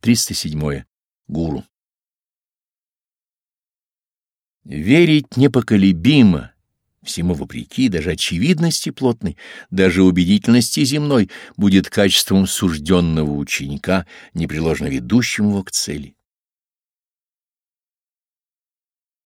307. Гуру. Верить непоколебимо, всему вопреки, даже очевидности плотной, даже убедительности земной, будет качеством сужденного ученика, непреложно ведущим его к цели.